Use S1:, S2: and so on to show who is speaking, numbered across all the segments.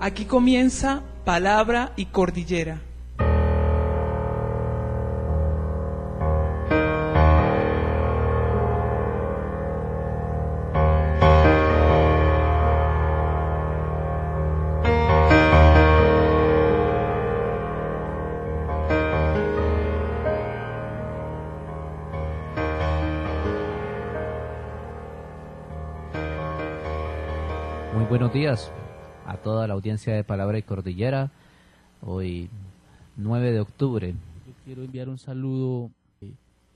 S1: Aquí comienza Palabra y Cordillera.
S2: Buenos días a toda la audiencia de Palabra y Cordillera. Hoy 9 de octubre.
S3: Yo quiero enviar un saludo eh,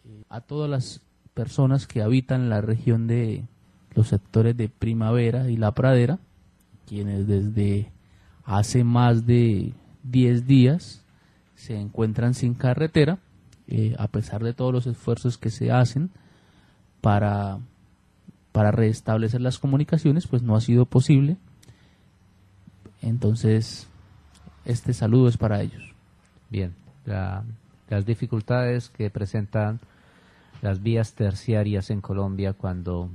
S3: eh, a todas las personas que habitan la región de los sectores de Primavera y La Pradera, quienes desde hace más de 10 días se encuentran sin carretera, eh, a pesar de todos los esfuerzos que se hacen para, para restablecer las comunicaciones, pues no ha sido posible. Entonces, este saludo es para ellos.
S2: Bien, la- las dificultades que presentan las vías terciarias en Colombia cuando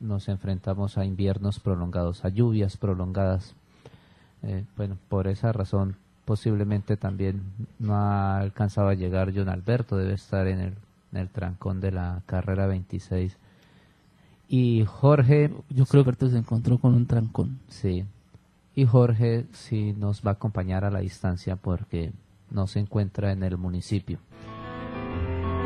S2: nos enfrentamos a inviernos prolongados, a lluvias prolongadas. Eh, bueno, por esa razón posiblemente también no ha alcanzado a llegar John Alberto, debe estar en el, en el trancón de la carrera 26. Y Jorge,
S3: Yo creo que ahorita se encontró con un trancón.
S2: Sí. Y Jorge sí nos va a acompañar a la distancia porque no se encuentra en el municipio.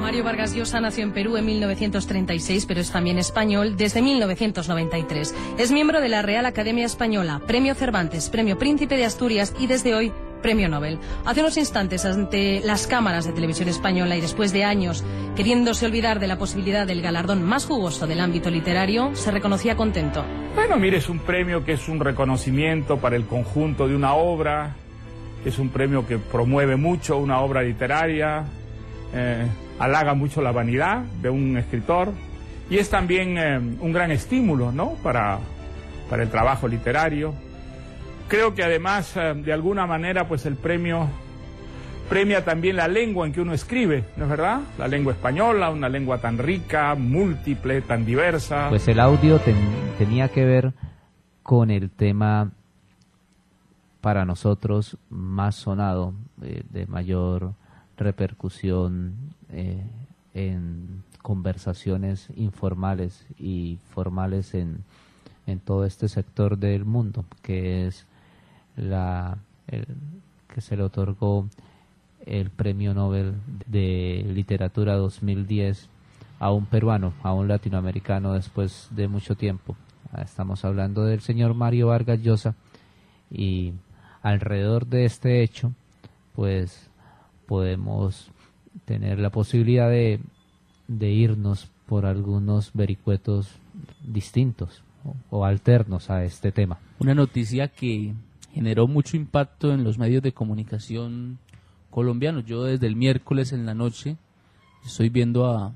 S4: Mario Vargas Llosa nació en Perú en 1936, pero es también español desde 1993. Es miembro de la Real Academia Española, Premio Cervantes, Premio Príncipe de Asturias y desde hoy Premio Nobel. Hace unos instantes, ante las cámaras de televisión española y después de años queriéndose olvidar de la posibilidad del galardón más jugoso del ámbito literario, se reconocía contento.
S5: Bueno, mire, es un premio que es un reconocimiento para el conjunto de una obra, es un premio que promueve mucho una obra literaria, eh, halaga mucho la vanidad de un escritor y es también eh, un gran estímulo, ¿no? Para, para el trabajo literario. Creo que además, eh, de alguna manera, pues el premio premia también la lengua en que uno escribe, ¿no es verdad? La lengua española, una lengua tan rica, múltiple, tan diversa.
S2: Pues el audio ten- tenía que ver con el tema para nosotros más sonado, eh, de mayor repercusión eh, en conversaciones informales y formales en, en todo este sector del mundo, que es la el- que se le otorgó el Premio Nobel de Literatura 2010 a un peruano, a un latinoamericano después de mucho tiempo. Estamos hablando del señor Mario Vargas Llosa y alrededor de este hecho, pues podemos tener la posibilidad de, de irnos por algunos vericuetos distintos o, o alternos a este tema.
S3: Una noticia que generó mucho impacto en los medios de comunicación colombianos. Yo desde el miércoles en la noche estoy viendo a,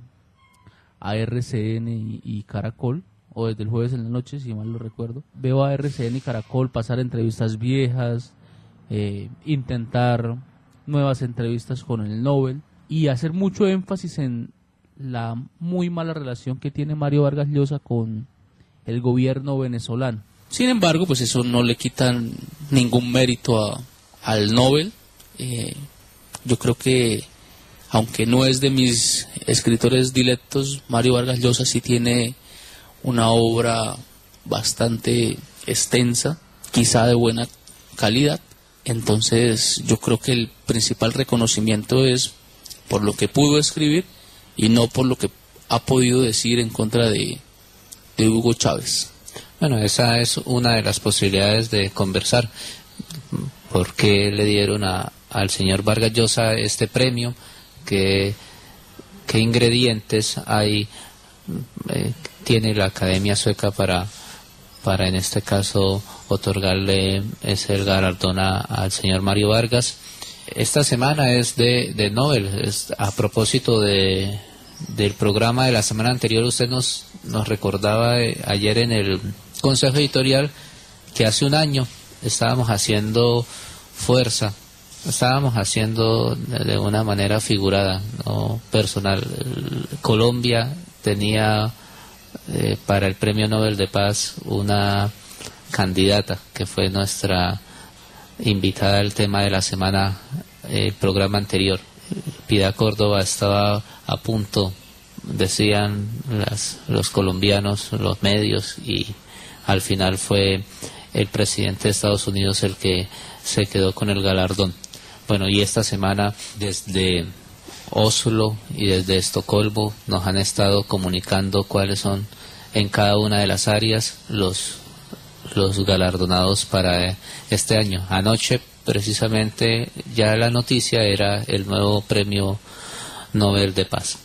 S3: RCN y, y Caracol, o desde el jueves en la noche, si mal lo recuerdo. Veo a RCN y Caracol pasar entrevistas viejas, eh, intentar nuevas entrevistas con el Nobel y hacer mucho énfasis en la muy mala relación que tiene Mario Vargas Llosa con el gobierno venezolano. Sin embargo, pues eso no le quita ningún mérito a- al Nobel. Eh, yo creo que, aunque no es de mis escritores dilectos, Mario Vargas Llosa sí tiene una obra bastante extensa, quizá de buena calidad. Entonces, yo creo que el principal reconocimiento es por lo que pudo escribir y no por lo que ha podido decir en contra de Hugo Chávez.
S2: Bueno, esa es una de las posibilidades de conversar. ¿Por qué le dieron a, al señor Vargas Llosa este premio? ¿Qué, qué ingredientes hay, eh, tiene la Academia Sueca para, para, en este caso, otorgarle ese galardón al señor Mario Vargas? Esta semana es de, de Nobel. Es a propósito de, del programa de la semana anterior, usted nos, nos recordaba eh, ayer en el Consejo Editorial que hace un año estábamos haciendo fuerza. Estábamos haciendo de una manera figurada, no personal. Colombia tenía eh, para el Premio Nobel de Paz una candidata que fue nuestra invitada al tema de la semana, el eh, programa anterior. Pida Córdoba estaba a punto, decían las, los colombianos, los medios, y al final fue el presidente de Estados Unidos el que se quedó con el galardón. Bueno, y esta semana desde Oslo y desde Estocolmo nos han estado comunicando cuáles son en cada una de las áreas los, los galardonados para este año. Anoche precisamente ya la noticia era el nuevo premio Nobel de Paz.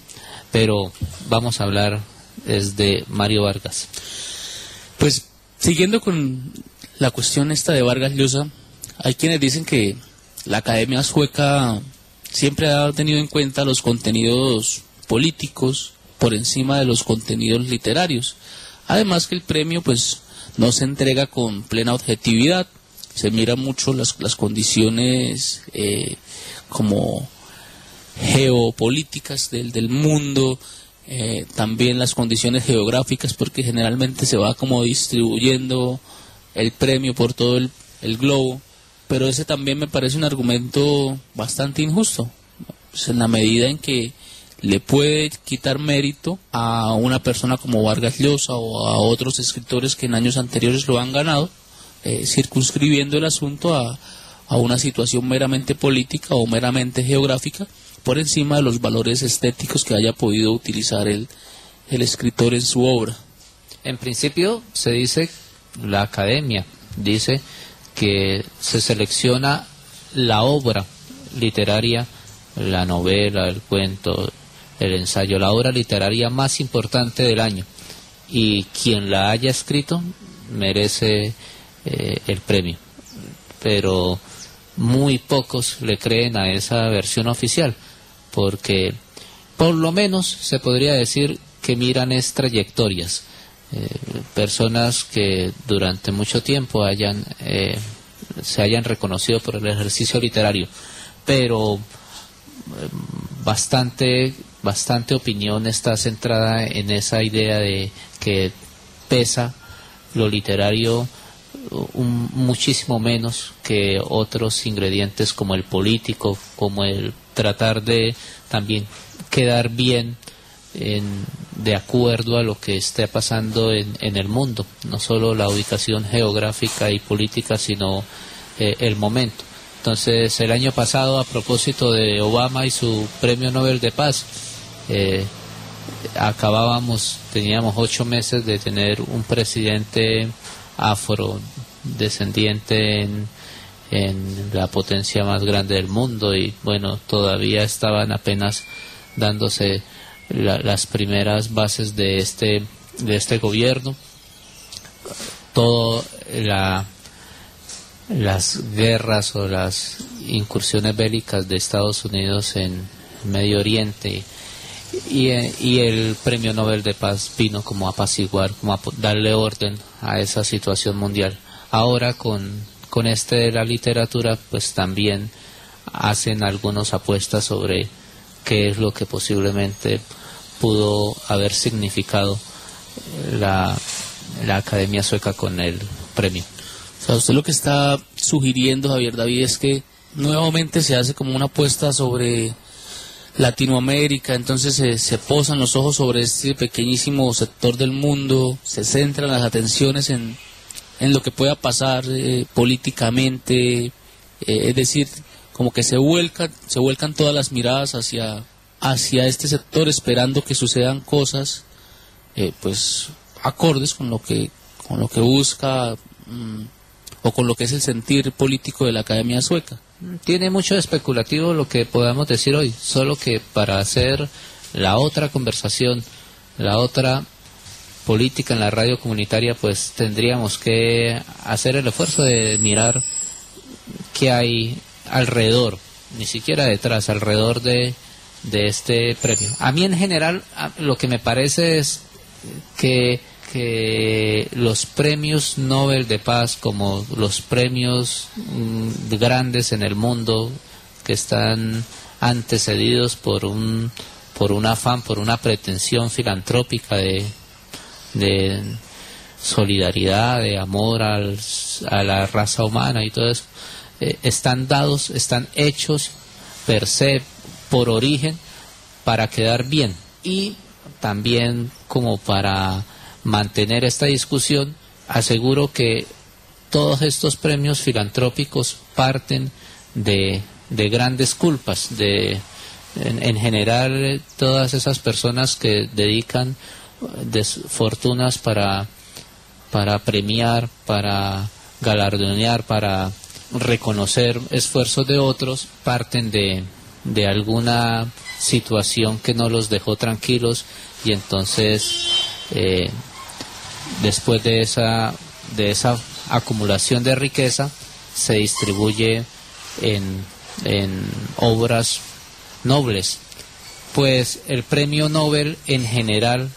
S2: Pero vamos a hablar desde Mario Vargas.
S3: Pues siguiendo con la cuestión esta de Vargas Llosa, hay quienes dicen que la Academia Sueca siempre ha tenido en cuenta los contenidos políticos por encima de los contenidos literarios. Además que el premio pues no se entrega con plena objetividad, se mira mucho las, las condiciones eh, como geopolíticas del, del mundo, eh, también las condiciones geográficas, porque generalmente se va como distribuyendo el premio por todo el, globo pero ese también me parece un argumento bastante injusto, en la medida en que le puede quitar mérito a una persona como Vargas Llosa o a otros escritores que en años anteriores lo han ganado, eh, circunscribiendo el asunto a, a una situación meramente política o meramente geográfica por encima de los valores estéticos que haya podido utilizar el, el escritor en su obra.
S2: En principio se dice, la academia dice que se selecciona la obra literaria, la novela, el cuento, el ensayo, la obra literaria más importante del año. Y quien la haya escrito merece eh, el premio. Pero muy pocos le creen a esa versión oficial, porque por lo menos se podría decir que miran es trayectorias eh, personas que durante mucho tiempo hayan eh, se hayan reconocido por el ejercicio literario pero eh, bastante bastante opinión está centrada en esa idea de que pesa lo literario muchísimo menos que otros ingredientes como el político como el tratar de también quedar bien de acuerdo a lo que esté pasando en, el mundo, no solo la ubicación geográfica y política, sino eh, el momento. Entonces, el año pasado, a propósito de Obama y su Premio Nobel de Paz, eh, acabábamos, teníamos ocho meses de tener un presidente afrodescendiente en, en la potencia más grande del mundo y bueno, todavía estaban apenas dándose las primeras bases de este de este gobierno todo la las guerras o las incursiones bélicas de Estados Unidos en Medio Oriente y, y, el premio Nobel de Paz vino como a apaciguar, como a darle orden a esa situación mundial. Ahora con, con este de la literatura, pues también hacen algunas apuestas sobre qué es lo que posiblemente pudo haber significado la, la Academia Sueca con el premio.
S3: O sea, usted lo que está sugiriendo, Javier David, es que nuevamente se hace como una apuesta sobre Latinoamérica, entonces se, se posan los ojos sobre este pequeñísimo sector del mundo, se centran las atenciones en, en lo que pueda pasar eh, políticamente, eh, es decir, como que se vuelcan, se vuelcan todas las miradas hacia hacia este sector esperando que sucedan cosas eh, pues acordes con lo que con lo que busca mm, o con lo que es el sentir político de la Academia Sueca.
S2: Tiene mucho especulativo lo que podamos decir hoy, solo que para hacer la otra conversación, la otra política en la radio comunitaria, pues tendríamos que hacer el esfuerzo de mirar qué hay alrededor, ni siquiera detrás, alrededor de de este premio. A mí en general lo que me parece es que que los premios Nobel de Paz, como los premios mm, grandes en el mundo, que están antecedidos por un, por un afán, por una pretensión filantrópica de, de solidaridad, de amor al, a la raza humana y todo eso, eh, están dados, están hechos per se, por origen, para quedar bien. Y también como para mantener esta discusión, aseguro que todos estos premios filantrópicos parten de, de grandes culpas, de en, general todas esas personas que dedican fortunas para, para premiar, para galardonear, para reconocer esfuerzos de otros, parten de, de alguna situación que no los dejó tranquilos y entonces eh, después de esa, de esa acumulación de riqueza se distribuye en, en obras nobles. Pues el premio Nobel en general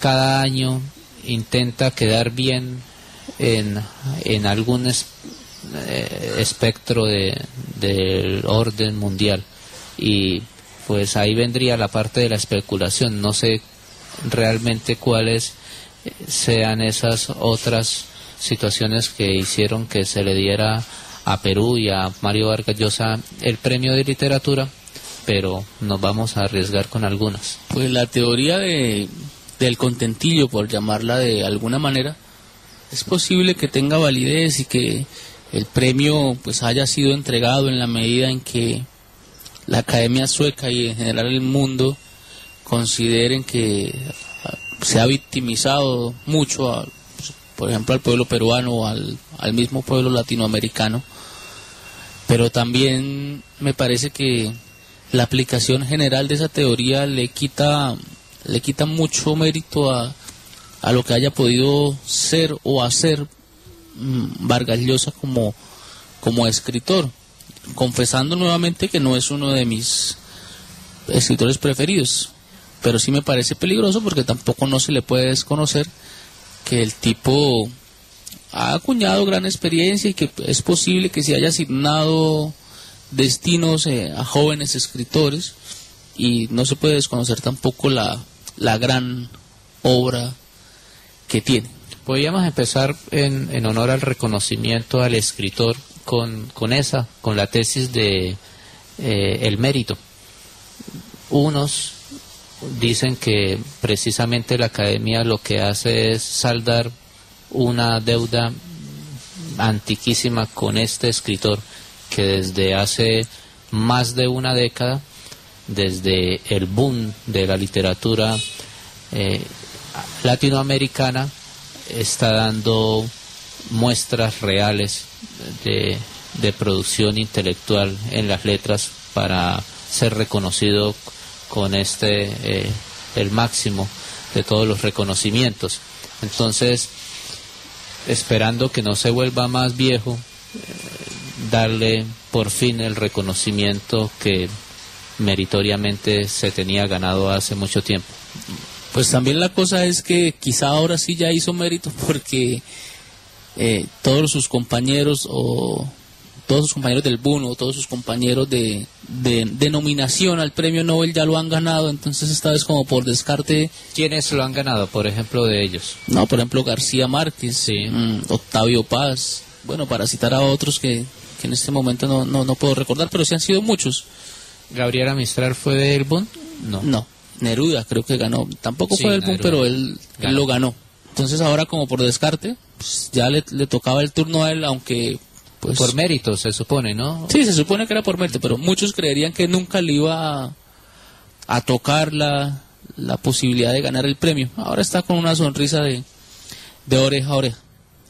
S2: cada año intenta quedar bien en, en algún eh, espectro de, del orden mundial y pues ahí vendría la parte de la especulación no sé realmente cuáles eh, sean esas otras situaciones que hicieron que se le diera a Perú y a Mario Vargas el premio de literatura pero nos vamos a arriesgar con algunas.
S3: Pues la teoría de, del contentillo, por llamarla de alguna manera, es posible que tenga validez y que el premio pues haya sido entregado en la medida en que la Academia Sueca y en general el mundo consideren que se ha victimizado mucho, pues, por ejemplo, al pueblo peruano o al, al mismo pueblo latinoamericano. Pero también me parece que la aplicación general de esa teoría le quita, le quita mucho mérito a, a lo que haya podido ser o hacer mm, Vargas Llosa como, como escritor, confesando nuevamente que no es uno de mis escritores preferidos, pero sí me parece peligroso porque tampoco no se le puede desconocer que el tipo ha acuñado gran experiencia y que es posible que se haya asignado destinos eh, a jóvenes escritores y no se puede desconocer tampoco la, la gran obra que tiene.
S2: Podríamos empezar en, en honor al reconocimiento al escritor con, con esa, con la tesis de eh, el mérito. Unos dicen que precisamente la academia lo que hace es saldar una deuda antiquísima con este escritor que desde hace más de una década, desde el boom de la literatura eh, latinoamericana, está dando muestras reales de, producción intelectual en las letras para ser reconocido con este eh, el máximo de todos los reconocimientos. Entonces, esperando que no se vuelva más viejo, darle por fin el reconocimiento que meritoriamente se tenía ganado hace mucho tiempo.
S3: Pues también la cosa es que quizá ahora sí ya hizo mérito porque eh, todos sus compañeros o todos sus compañeros del Buno, todos sus compañeros de, de, nominación al premio Nobel ya lo han ganado, entonces esta vez como por descarte...
S2: ¿Quiénes lo han ganado, por ejemplo, de ellos?
S3: No, por ejemplo García Márquez,
S2: sí.
S3: Mm, Octavio Paz, bueno, para citar a otros que, que en este momento no, no, no, puedo recordar, pero sí han sido muchos.
S2: ¿Gabriela Mistral fue del Boom?
S3: No. No, Neruda creo que ganó. Tampoco fue del Boom, pero él, lo ganó. Entonces ahora como por descarte, pues ya le, tocaba el turno a él, aunque... Pues,
S2: por mérito, se supone, ¿no?
S3: Sí, se supone que era por mérito, pero muchos creerían que nunca le iba a, a tocar la, la posibilidad de ganar el premio. Ahora está con una sonrisa de, de oreja a oreja.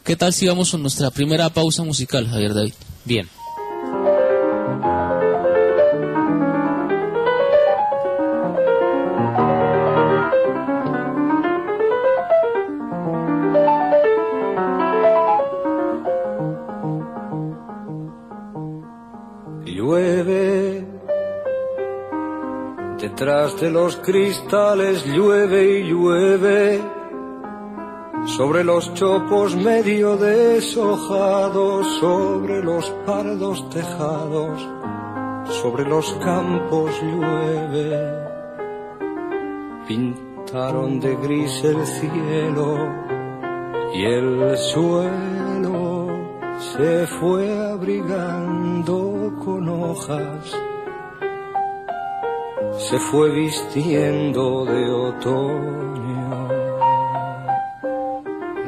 S3: ¿Qué tal si vamos a nuestra primera pausa musical, Javier David?
S2: Bien.
S6: Detrás de los cristales llueve y llueve sobre los chopos medio deshojados, sobre los pardos tejados, sobre los campos llueve. Pintaron de gris el cielo y el suelo se fue abrigando con hojas, se fue vistiendo de otoño.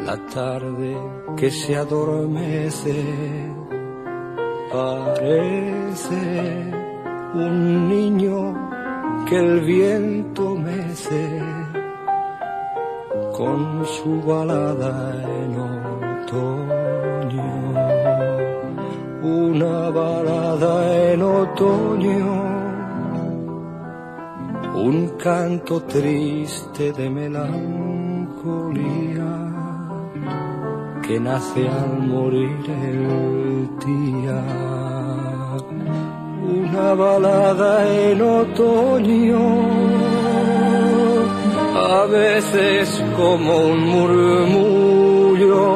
S6: La tarde que se adormece parece un niño que el viento mece con su balada en otoño. Una balada en otoño, un canto triste de melancolía que nace al morir el día. Una balada en otoño a veces como un murmullo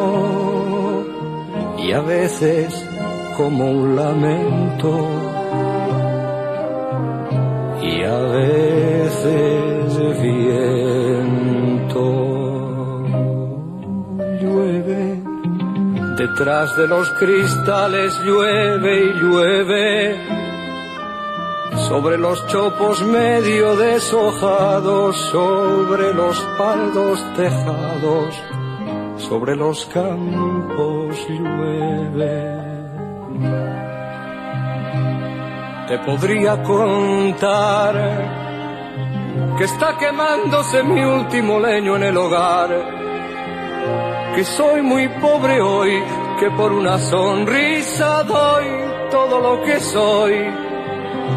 S6: y a veces como un lamento detrás de los cristales llueve y llueve sobre los chopos medio deshojados, sobre los paldos tejados, sobre los campos llueve. Te podría contar que está quemándose mi último leño en el hogar, que soy muy pobre hoy, que por una sonrisa doy todo lo que soy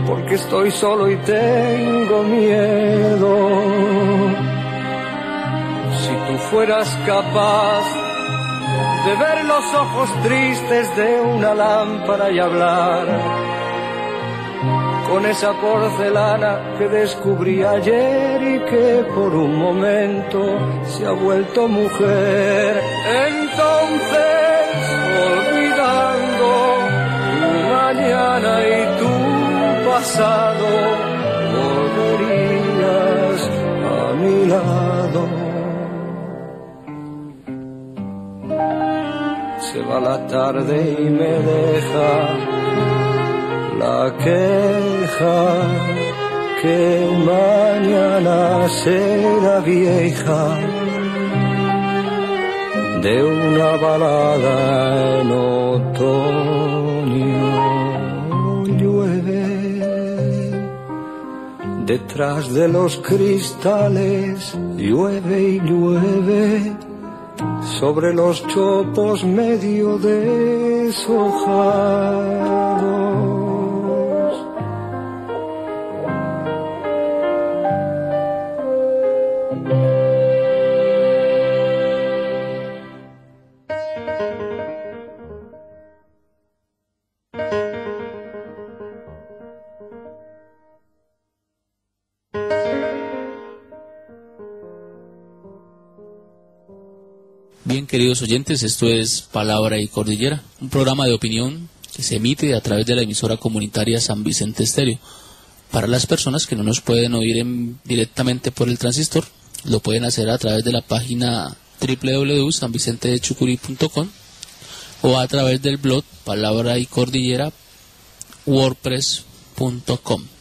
S6: porque estoy solo y tengo miedo. Si tú fueras capaz de ver los ojos tristes de una lámpara y hablar con esa porcelana que descubrí ayer y que por un momento se ha vuelto mujer, entonces y tu pasado, volverías a mi lado. Se va la tarde y me deja la queja que mañana será vieja de una balada en otoño. Detrás de los cristales llueve y llueve sobre los chopos medio deshojados.
S3: Queridos oyentes, esto es Palabra y Cordillera, un programa de opinión que se emite a través de la emisora comunitaria San Vicente Estéreo. Para las personas que no nos pueden oír directamente por el transistor, lo pueden hacer a través de la página www.sanvicentedechucurí.com o a través del blog Palabra y Cordillera wordpress.com.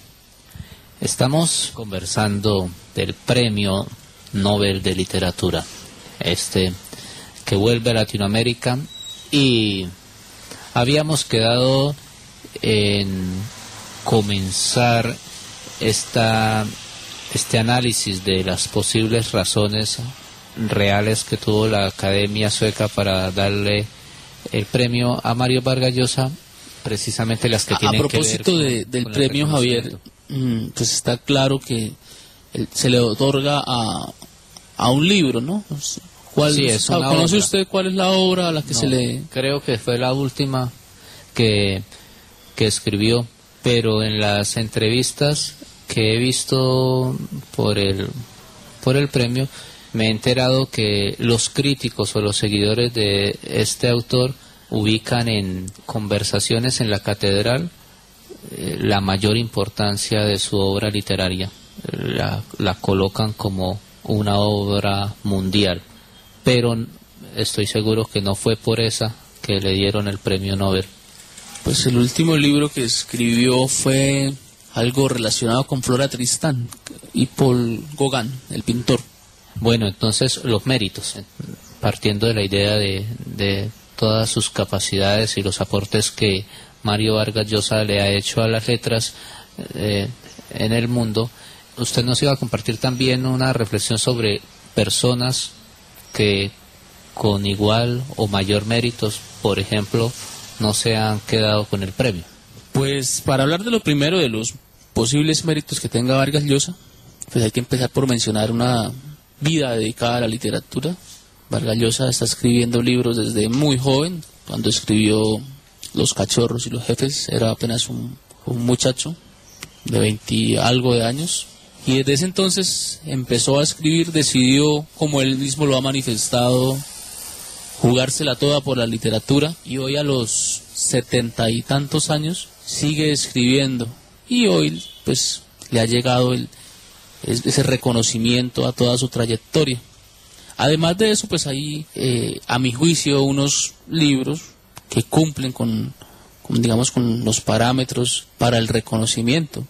S2: Estamos conversando del Premio Nobel de Literatura. Este que vuelve a Latinoamérica y habíamos quedado en comenzar esta, este análisis de las posibles razones reales que tuvo la Academia Sueca para darle el premio a Mario Vargas Llosa, precisamente las que tienen
S3: que ver. A propósito del premio, Javier, pues está claro que se le otorga a, a un libro, ¿no? ¿Conoce usted cuál es la obra a la que se le...?
S2: Creo que fue la última que, que escribió, pero en las entrevistas que he visto por el, por el premio, me he enterado que los críticos o los seguidores de este autor ubican en conversaciones en la catedral eh, la mayor importancia de su obra literaria. La, la colocan como una obra mundial, pero estoy seguro que no fue por esa que le dieron el premio Nobel.
S3: Pues el último libro que escribió fue algo relacionado con Flora Tristán y Paul Gauguin, el pintor.
S2: Bueno, entonces los méritos, eh, partiendo de la idea de, de todas sus capacidades y los aportes que Mario Vargas Llosa le ha hecho a las letras eh, en el mundo, usted nos iba a compartir también una reflexión sobre personas que con igual o mayor méritos, por ejemplo, no se han quedado con el premio.
S3: Pues para hablar de lo primero, de los posibles méritos que tenga Vargas Llosa, pues hay que empezar por mencionar una vida dedicada a la literatura. Vargas Llosa está escribiendo libros desde muy joven, cuando escribió Los cachorros y los jefes, era apenas un, muchacho de 20 algo de años. Y desde ese entonces empezó a escribir, decidió, como él mismo lo ha manifestado, jugársela toda por la literatura y hoy a los setenta y tantos años sigue escribiendo y hoy pues le ha llegado el, ese reconocimiento a toda su trayectoria. Además de eso, pues hay, eh, a mi juicio, unos libros que cumplen con, digamos, con los parámetros para el reconocimiento.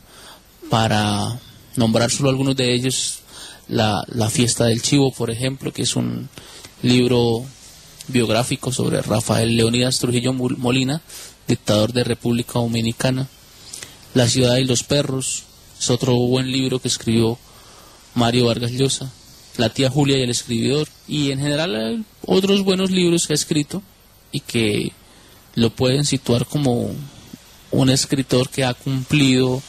S3: Para nombrar solo algunos de ellos, la, la fiesta del chivo, por ejemplo, que es un libro biográfico sobre Rafael Leonidas Trujillo Molina, dictador de República Dominicana. La ciudad y los perros es otro buen libro que escribió Mario Vargas Llosa. La tía Julia y el escribidor. Y en general otros buenos libros que ha escrito y que lo pueden situar como un escritor que ha cumplido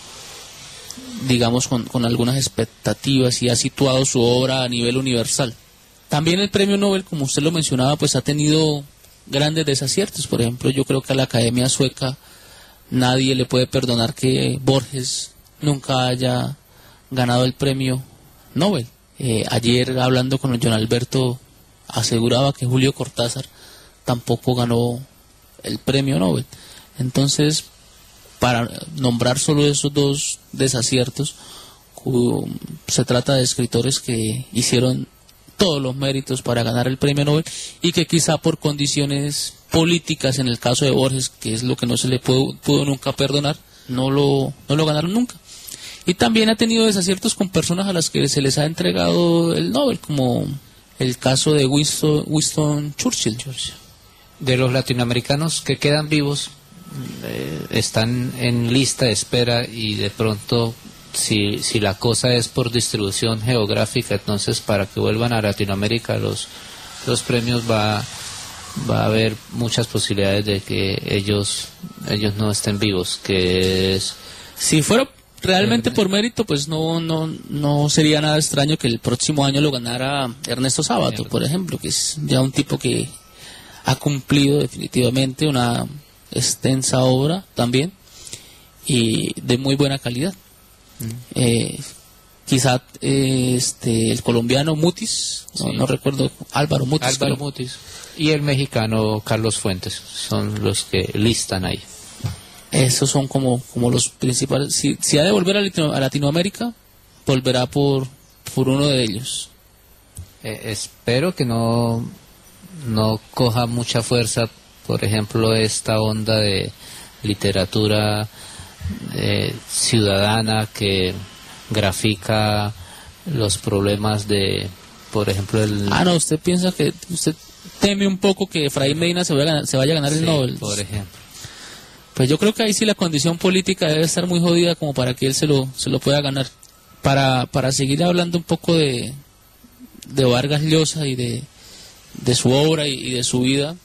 S3: digamos con, con algunas expectativas y ha situado su obra a nivel universal. También el premio Nobel, como usted lo mencionaba, pues ha tenido grandes desaciertos. Por ejemplo, yo creo que a la Academia Sueca nadie le puede perdonar que Borges nunca haya ganado el premio Nobel. Eh, ayer hablando con John Alberto aseguraba que Julio Cortázar tampoco ganó el premio Nobel. Entonces, para nombrar solo esos dos desaciertos, se trata de escritores que hicieron todos los méritos para ganar el premio Nobel y que quizá por condiciones políticas, en el caso de Borges, que es lo que no se le pudo, pudo nunca perdonar, no lo, no lo ganaron nunca. Y también ha tenido desaciertos con personas a las que se les ha entregado el Nobel, como el caso de Winston, Winston Churchill.
S2: De los latinoamericanos que quedan vivos, eh, están en lista de espera y de pronto si, si la cosa es por distribución geográfica, entonces para que vuelvan a Latinoamérica los, los premios va, va a haber muchas posibilidades de que ellos, ellos no estén vivos, que es...
S3: Si fuera realmente por mérito, pues no, no, no sería nada extraño que el próximo año lo ganara Ernesto Sábato, por ejemplo, que es ya un tipo que ha cumplido definitivamente una extensa obra también y de muy buena calidad. Eh, quizá eh, este, el colombiano Mutis, no, recuerdo, Álvaro Mutis.
S2: Álvaro Mutis. Y el mexicano Carlos Fuentes, son los que listan ahí.
S3: Esos son como, como los principales. Si, si ha de volver a, Latinoamérica, volverá por, por uno de ellos.
S2: Eh, espero que no, no coja mucha fuerza, por ejemplo, esta onda de literatura eh, ciudadana que grafica los problemas de, por ejemplo, el...
S3: Ah, no, usted piensa que usted teme un poco que Efraín Medina se vaya a ganar, se vaya a ganar el Nobel.
S2: Por ejemplo.
S3: Pues yo creo que ahí sí la condición política debe estar muy jodida como para que él se lo, se lo pueda ganar. Para, para seguir hablando un poco de, de Vargas Llosa y de, de su obra y de su vida,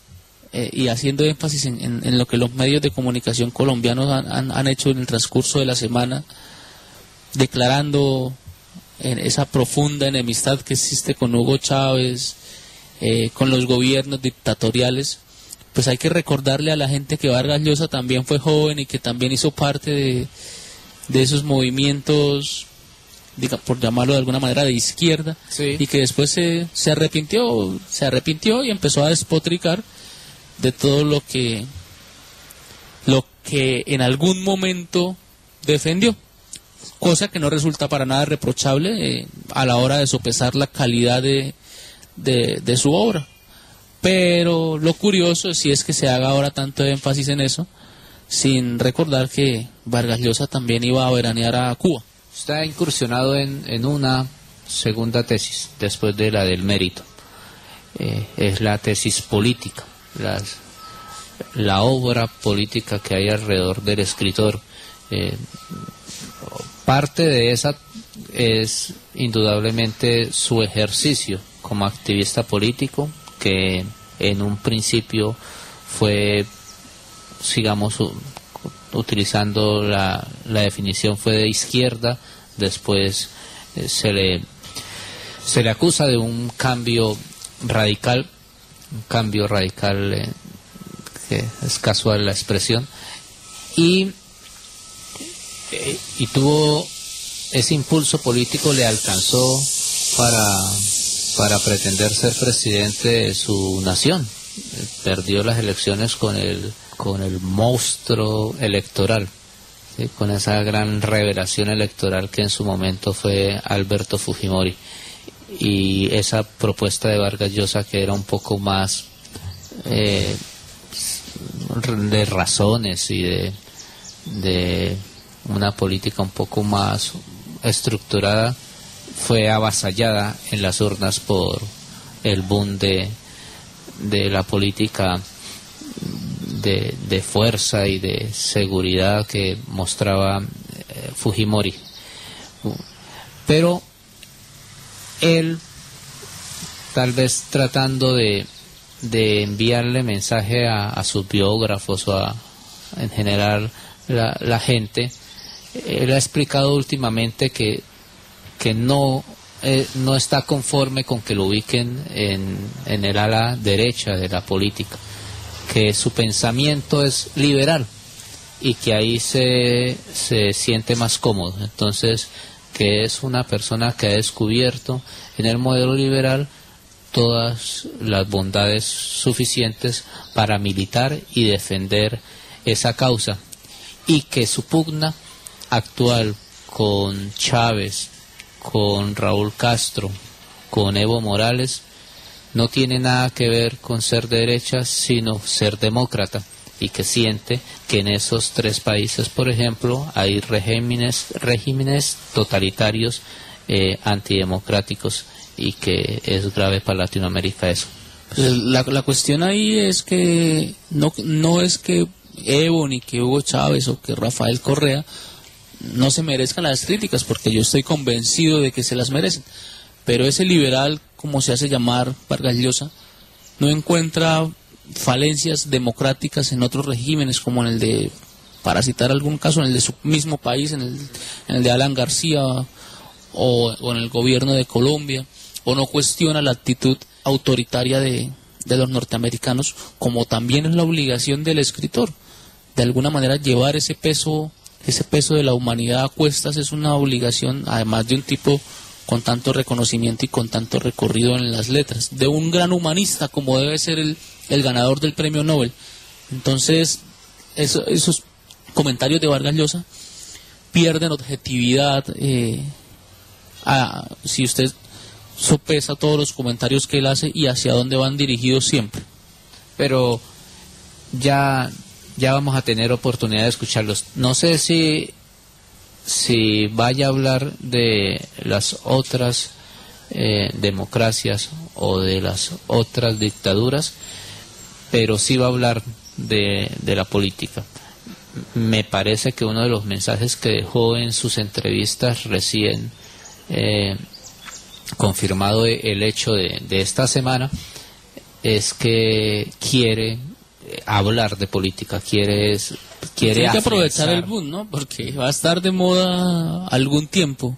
S3: eh, y haciendo énfasis en, lo que los medios de comunicación colombianos han, hecho en el transcurso de la semana, declarando en esa profunda enemistad que existe con Hugo Chávez, eh, con los gobiernos dictatoriales, pues hay que recordarle a la gente que Vargas Llosa también fue joven y que también hizo parte de, de esos movimientos diga, por llamarlo de alguna manera, de izquierda,
S2: Sí.
S3: y que después se, se arrepintió, se arrepintió y empezó a despotricar de todo lo que, lo que en algún momento defendió. Cosa que no resulta para nada reprochable eh, a la hora de sopesar la calidad de, de, de su obra. Pero lo curioso, si es que se haga ahora tanto énfasis en eso, sin recordar que Vargas Llosa también iba a veranear a Cuba.
S2: Usted ha incursionado en, en una segunda tesis, después de la del mérito. Eh, es la tesis política, las- la obra política que hay alrededor del escritor. Eh, parte de esa es indudablemente su ejercicio como activista político, que en un principio fue sigamos u- utilizando la, la definición fue de izquierda después eh, se le se le acusa de un cambio radical un cambio radical eh, que es casual la expresión y eh, y tuvo ese impulso político le alcanzó para para pretender ser presidente de su nación. Perdió las elecciones con el con el monstruo electoral con esa gran revelación electoral que en su momento fue Alberto Fujimori. Y esa propuesta de Vargas Llosa que era un poco más eh, de razones y de, una política un poco más estructurada fue avasallada en las urnas por el boom de la política de, de fuerza y de seguridad que mostraba eh, Fujimori. Pero él, tal vez tratando de, de enviarle mensaje a, a sus biógrafos o a, en general la, la gente, él ha explicado últimamente que, que no, eh, no está conforme con que lo ubiquen en, en el ala derecha de la política, que su pensamiento es liberal y que ahí se, se siente más cómodo. Entonces, que es una persona que ha descubierto en el modelo liberal todas las bondades suficientes para militar y defender esa causa y que su pugna actual con Chávez, con Raúl Castro, con Evo Morales, no tiene nada que ver con ser de derecha, sino ser demócrata y que siente que en esos tres países, por ejemplo, hay regímenes, regímenes totalitarios eh, antidemocráticos y que es grave para Latinoamérica eso.
S3: La, la cuestión ahí es que no, no es que Evo ni que Hugo Chávez o que Rafael Correa no se merezcan las críticas, porque yo estoy convencido de que se las merecen. Pero ese liberal, como se hace llamar Vargas Llosa, no encuentra falencias democráticas en otros regímenes, como en el de, para citar algún caso, en el de su mismo país, en el, de Alan García o, o en el gobierno de Colombia, o no cuestiona la actitud autoritaria de, de los norteamericanos, como también es la obligación del escritor. De alguna manera llevar ese peso, ese peso de la humanidad a cuestas es una obligación, además de un tipo con tanto reconocimiento y con tanto recorrido en las letras, de un gran humanista como debe ser el, ganador del premio Nobel. Entonces, eso- esos comentarios de Vargas Llosa pierden objetividad. eh, a- si usted sopesa todos los comentarios que él hace y hacia dónde van dirigidos siempre.
S2: pero ya ya vamos a tener oportunidad de escucharlos. No sé si si vaya a hablar de las otras eh, democracias o de las otras dictaduras, pero sí va a hablar de, de la política. Me parece que uno de los mensajes que dejó en sus entrevistas recién eh, confirmado el hecho de, de esta semana es que quiere eh, hablar de política, quiere quiere
S3: Tiene que aprovechar el boom, ¿no? Porque va a estar de moda algún tiempo.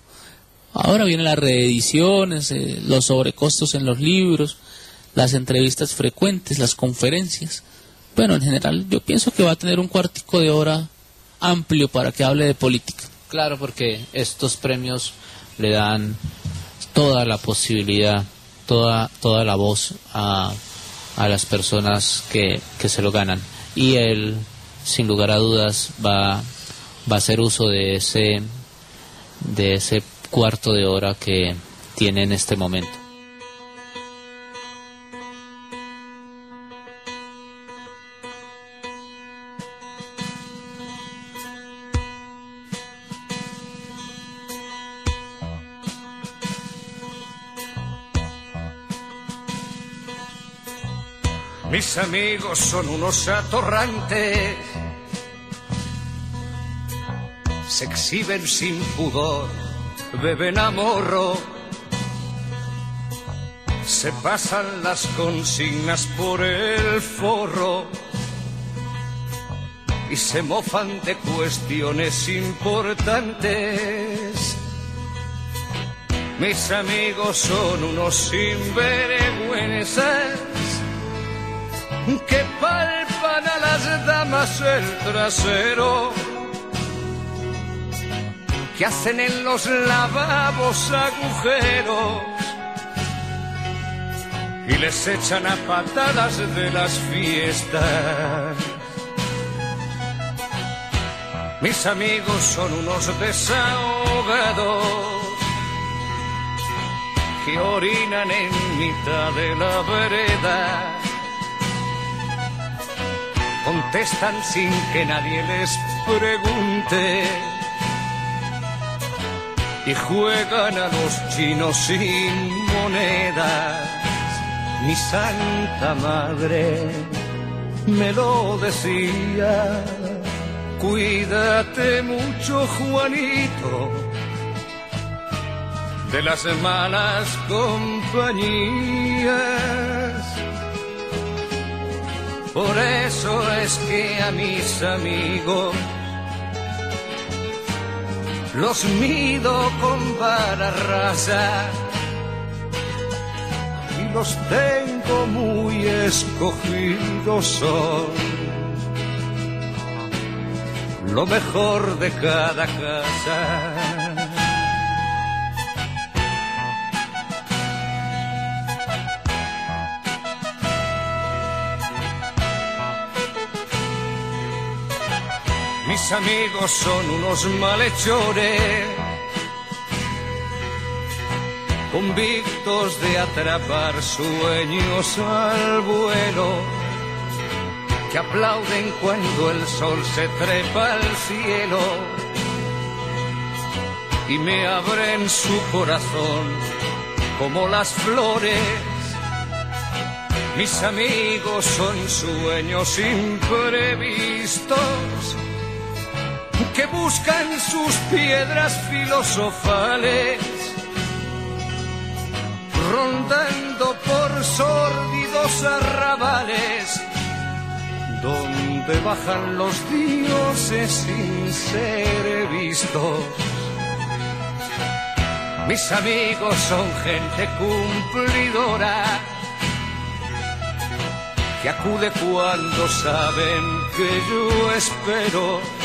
S3: Ahora vienen las reediciones, eh, los sobrecostos en los libros, las entrevistas frecuentes, las conferencias. Bueno, en general yo pienso que va a tener un cuartico de hora amplio para que hable de política.
S2: Claro, porque estos premios le dan toda la posibilidad, toda, toda la voz a, a las personas que, que se lo ganan. Y él, sin lugar a dudas, va, va a hacer uso de ese, de ese cuarto de hora que tiene en este momento.
S6: Mis amigos son unos atorrantes, se exhiben sin pudor, beben a morro, se pasan las consignas por el forro y se mofan de cuestiones importantes. Mis amigos son unos sinvergüenzas que palpan a las damas el trasero, que hacen en los lavabos agujeros y les echan a patadas de las fiestas. Mis amigos son unos desahogados que orinan en mitad de la vereda contestan sin que nadie les pregunte y juegan a los chinos sin monedas. Mi santa madre me lo decía, cuídate mucho Juanito de las malas compañías. Por eso es que a mis amigos los mido con vara rasa y los tengo muy escogidos son lo mejor de cada casa. Mis amigos son unos malhechores, convictos de atrapar sueños al vuelo, que aplauden cuando el sol se trepa al cielo y me abren su corazón como las flores. Mis amigos son sueños imprevistos que buscan sus piedras filosofales, rondando por sórdidos arrabales, donde bajan los dioses sin ser vistos. Mis amigos son gente cumplidora, que acude cuando saben que yo espero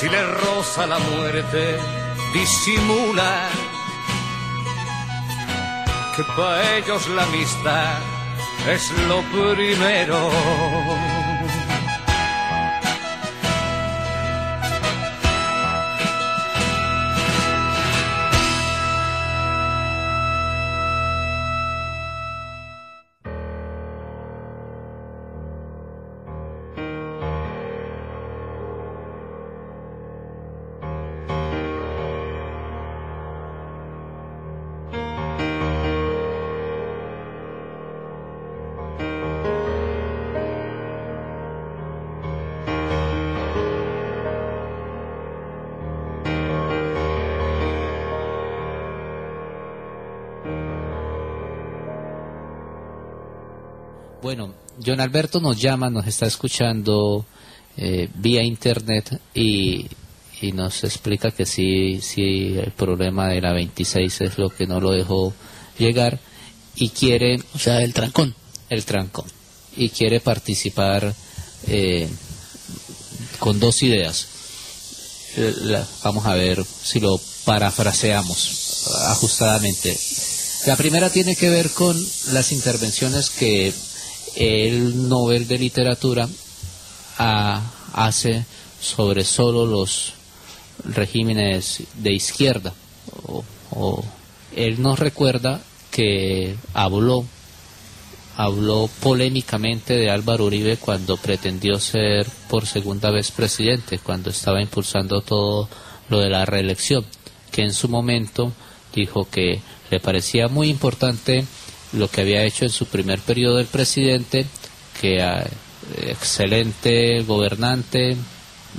S6: si le roza la muerte, disimula que para ellos la amistad es lo primero.
S2: Bueno, John Alberto nos llama, nos está escuchando eh, vía internet y, y nos explica que sí, sí, el problema de la 26 es lo que no lo dejó llegar y quiere...
S3: O sea, el trancón.
S2: El trancón. Y quiere participar eh, con dos ideas. Eh, la- vamos a ver si lo parafraseamos ajustadamente. La primera tiene que ver con las intervenciones que el Nobel de Literatura hace sobre solo los regímenes de izquierda. O, él nos recuerda que habló, habló polémicamente de Álvaro Uribe cuando pretendió ser por segunda vez presidente, cuando estaba impulsando todo lo de la reelección, que en su momento dijo que le parecía muy importante lo que había hecho en su primer periodo del presidente, que ah, excelente gobernante,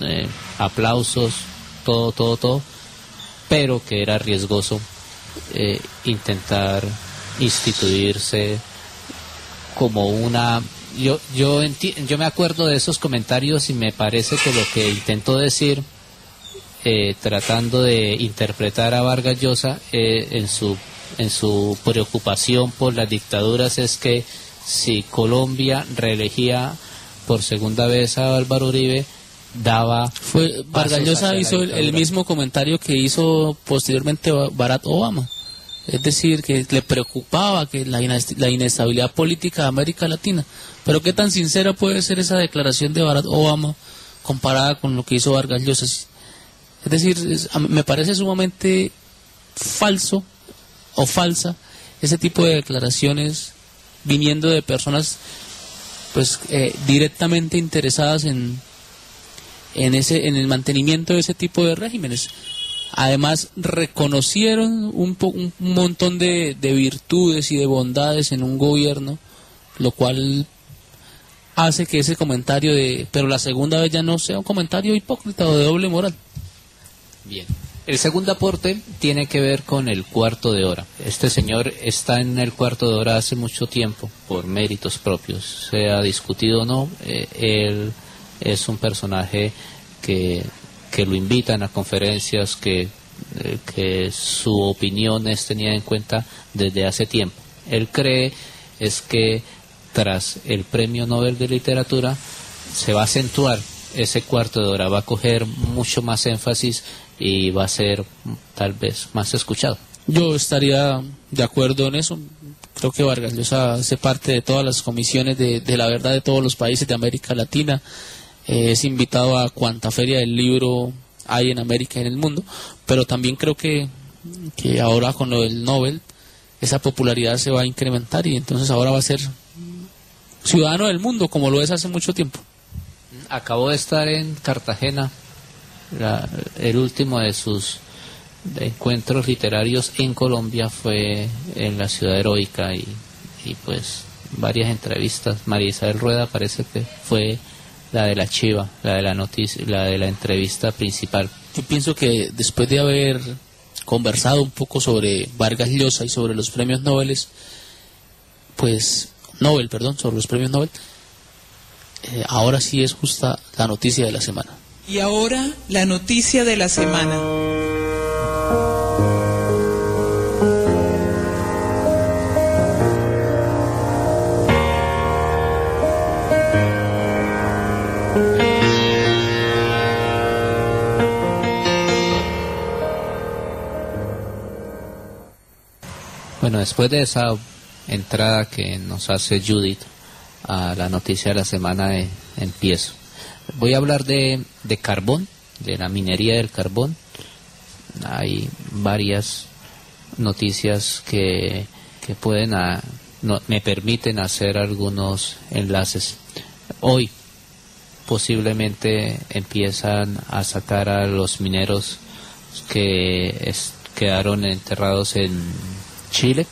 S2: eh, aplausos, todo, todo, todo, pero que era riesgoso eh, intentar instituirse como una yo yo yo me acuerdo de esos comentarios y me parece que lo que intentó decir eh, tratando de interpretar a Vargas Llosa en su en su preocupación por las dictaduras es que si Colombia reelegía por segunda vez a Álvaro Uribe, daba...
S3: Fue, Vargas Llosa hizo el, mismo comentario que hizo posteriormente Barack Obama. Es decir, que le preocupaba que la, la inestabilidad política de América Latina. Pero qué tan sincera puede ser esa declaración de Barack Obama comparada con lo que hizo Vargas Llosa. Es decir, me parece sumamente falso o falsa ese tipo de declaraciones viniendo de personas pues eh, directamente interesadas en, en ese en el mantenimiento de ese tipo de regímenes. Además reconocieron un, un montón de, de, virtudes y de bondades en un gobierno lo cual hace que ese comentario de pero la segunda vez ya no sea un comentario hipócrita o de doble moral.
S2: Bien el segundo aporte tiene que ver con el cuarto de hora. Este señor está en el cuarto de hora hace mucho tiempo, por méritos propios. Se ha discutido o no, eh, él es un personaje que, que lo invitan a conferencias, que, eh, que su opinión es tenida en cuenta desde hace tiempo. Él cree es que tras el Premio Nobel de Literatura se va a acentuar ese cuarto de hora, va a coger mucho más énfasis y va a ser tal vez más escuchado.
S3: Yo estaría de acuerdo en eso. Creo que Vargas Llosa hace parte de todas las comisiones de, la verdad de todos los países de América Latina. Eh, es invitado a cuanta feria del libro hay en América y en el mundo. Pero también creo que, que ahora con lo del Nobel esa popularidad se va a incrementar y entonces ahora va a ser ciudadano del mundo como lo es hace mucho tiempo.
S2: Acabo de estar en Cartagena el último de sus encuentros literarios en Colombia fue en la ciudad heroica y, y pues varias entrevistas. María Isabel Rueda parece que fue la de la chiva, la de la noticia, la de la entrevista principal.
S3: Yo pienso que después de haber conversado un poco sobre Vargas Llosa y sobre los premios Nobel, pues Nobel, perdón, sobre los premios Nobel, eh, ahora sí es justa la noticia de la semana.
S1: Y ahora la noticia de la semana.
S2: Bueno, después de esa entrada que nos hace Judith a la noticia de la semana, de, empiezo. Voy a hablar de, de carbón, de la minería del carbón. Hay varias noticias que, que pueden me permiten hacer algunos enlaces. Hoy posiblemente empiezan a sacar a los mineros que quedaron enterrados en Chile,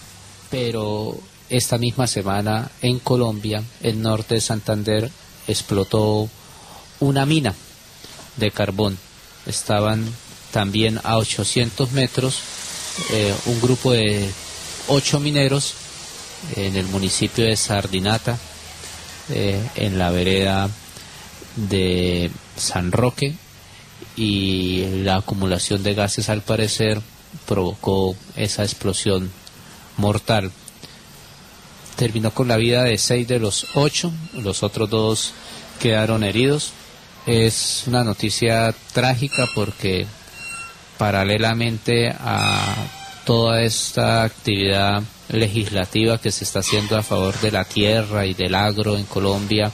S2: pero esta misma semana en Colombia, el norte de Santander, explotó una mina de carbón. Estaban también a 800 metros eh, un grupo de ocho mineros en el municipio de Sardinata, eh, en la vereda de San Roque, y la acumulación de gases al parecer provocó esa explosión mortal. Terminó con la vida de seis de los ocho, los otros dos quedaron heridos. Es una noticia trágica porque paralelamente a toda esta actividad legislativa que se está haciendo a favor de la tierra y del agro en Colombia,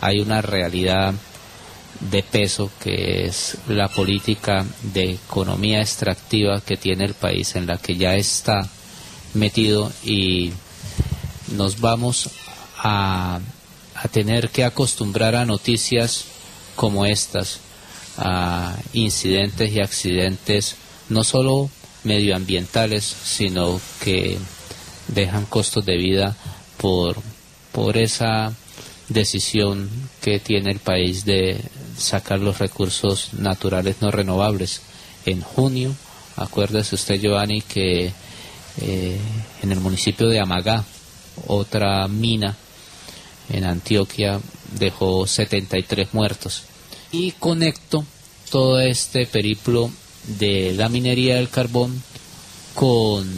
S2: hay una realidad de peso que es la política de economía extractiva que tiene el país en la que ya está metido y nos vamos a, a tener que acostumbrar a noticias como estas, a incidentes y accidentes no solo medioambientales, sino que dejan costos de vida por, por esa decisión que tiene el país de sacar los recursos naturales no renovables. En junio, acuérdese usted, Giovanni, que eh, en el municipio de Amagá, otra mina en Antioquia dejó 73 muertos. Y conecto todo este periplo de la minería del carbón con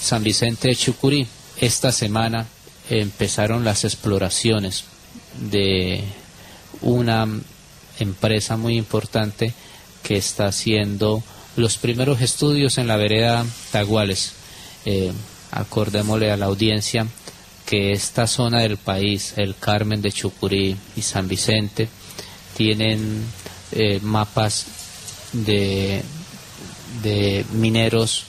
S2: San Vicente de Chucurí. Esta semana empezaron las exploraciones de una empresa muy importante que está haciendo los primeros estudios en la vereda Taguales. Eh, acordémosle a la audiencia que esta zona del país, el Carmen de Chucurí y San Vicente, tienen eh, mapas de, de mineros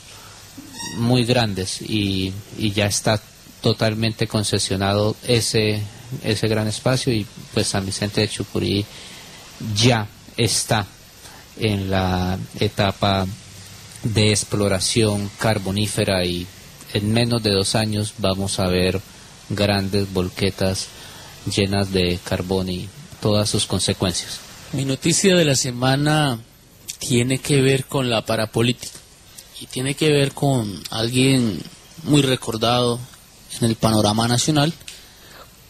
S2: muy grandes y, y ya está totalmente concesionado ese, ese gran espacio y pues San Vicente de Chucurí ya está en la etapa de exploración carbonífera y en menos de dos años vamos a ver grandes volquetas llenas de carbón y todas sus consecuencias.
S3: Mi noticia de la semana tiene que ver con la parapolítica y tiene que ver con alguien muy recordado en el panorama nacional,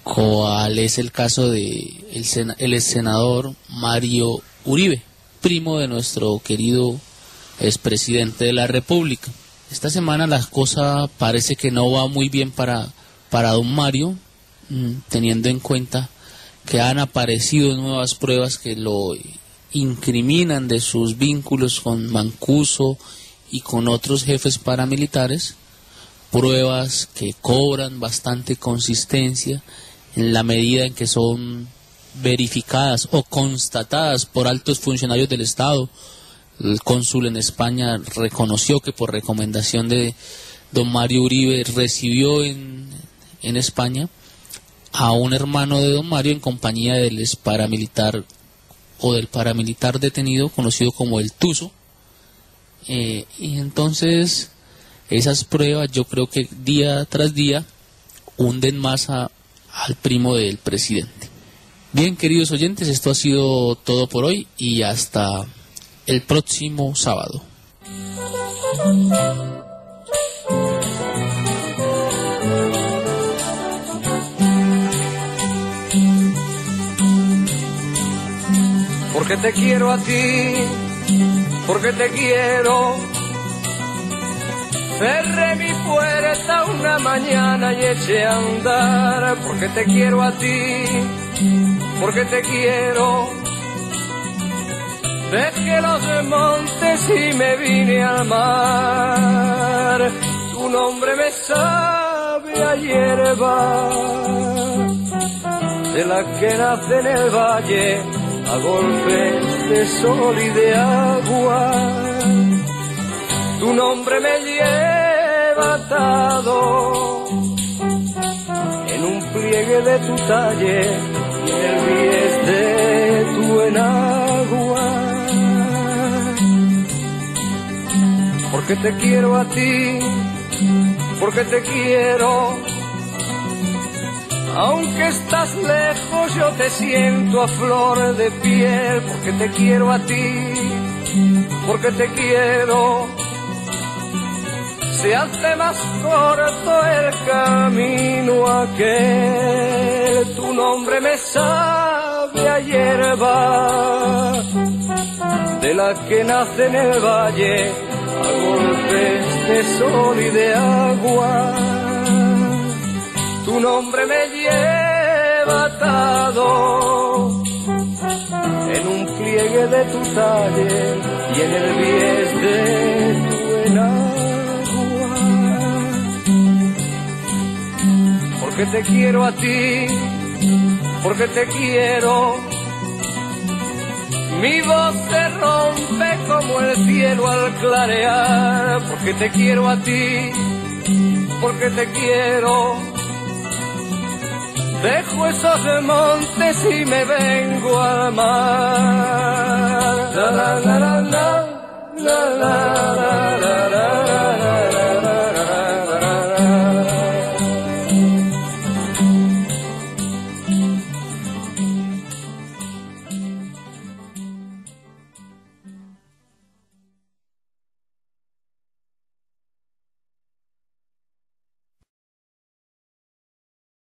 S3: cual es el caso de el, el ex senador Mario Uribe, primo de nuestro querido expresidente de la República. Esta semana la cosa parece que no va muy bien para, para don Mario, mm, teniendo en cuenta que han aparecido nuevas pruebas que lo incriminan de sus vínculos con Mancuso y con otros jefes paramilitares, pruebas que cobran bastante consistencia en la medida en que son verificadas o constatadas por altos funcionarios del Estado. El cónsul en España reconoció que por recomendación de don Mario Uribe recibió en, en España a un hermano de don Mario en compañía del paramilitar o del paramilitar detenido conocido como el Tuso. Eh, y entonces esas pruebas yo creo que día tras día hunden más a, al primo del presidente. Bien, queridos oyentes, esto ha sido todo por hoy y hasta el próximo sábado.
S6: Porque te quiero a ti, porque te quiero. Cerré mi puerta una mañana y eché a andar, porque te quiero a ti, porque te quiero Dejé los montes y me vine al mar. Tu nombre me sabe a hierba, de la que nace en el valle a golpes de sol y de agua. Tu nombre me lleva atado en un pliegue de tu talle y el bies de tu enagua. porque te quiero a ti, porque te quiero. Aunque estás lejos yo te siento a flor de piel, porque te quiero a ti, porque te quiero. Se hace más corto el camino aquel, tu nombre me sabe a hierba, de la que nace en el valle a golpes de sol y de agua. Tu nombre me lleva atado en un pliegue de tu talle y en el bies de tu enagua. Porque te quiero a ti, porque te quiero. Mi voz se rompe como el cielo al clarear, porque te quiero a ti, porque te quiero. Dejo esos montes y me vengo al mar. La, la, la, la, la, la, la, la, la, la.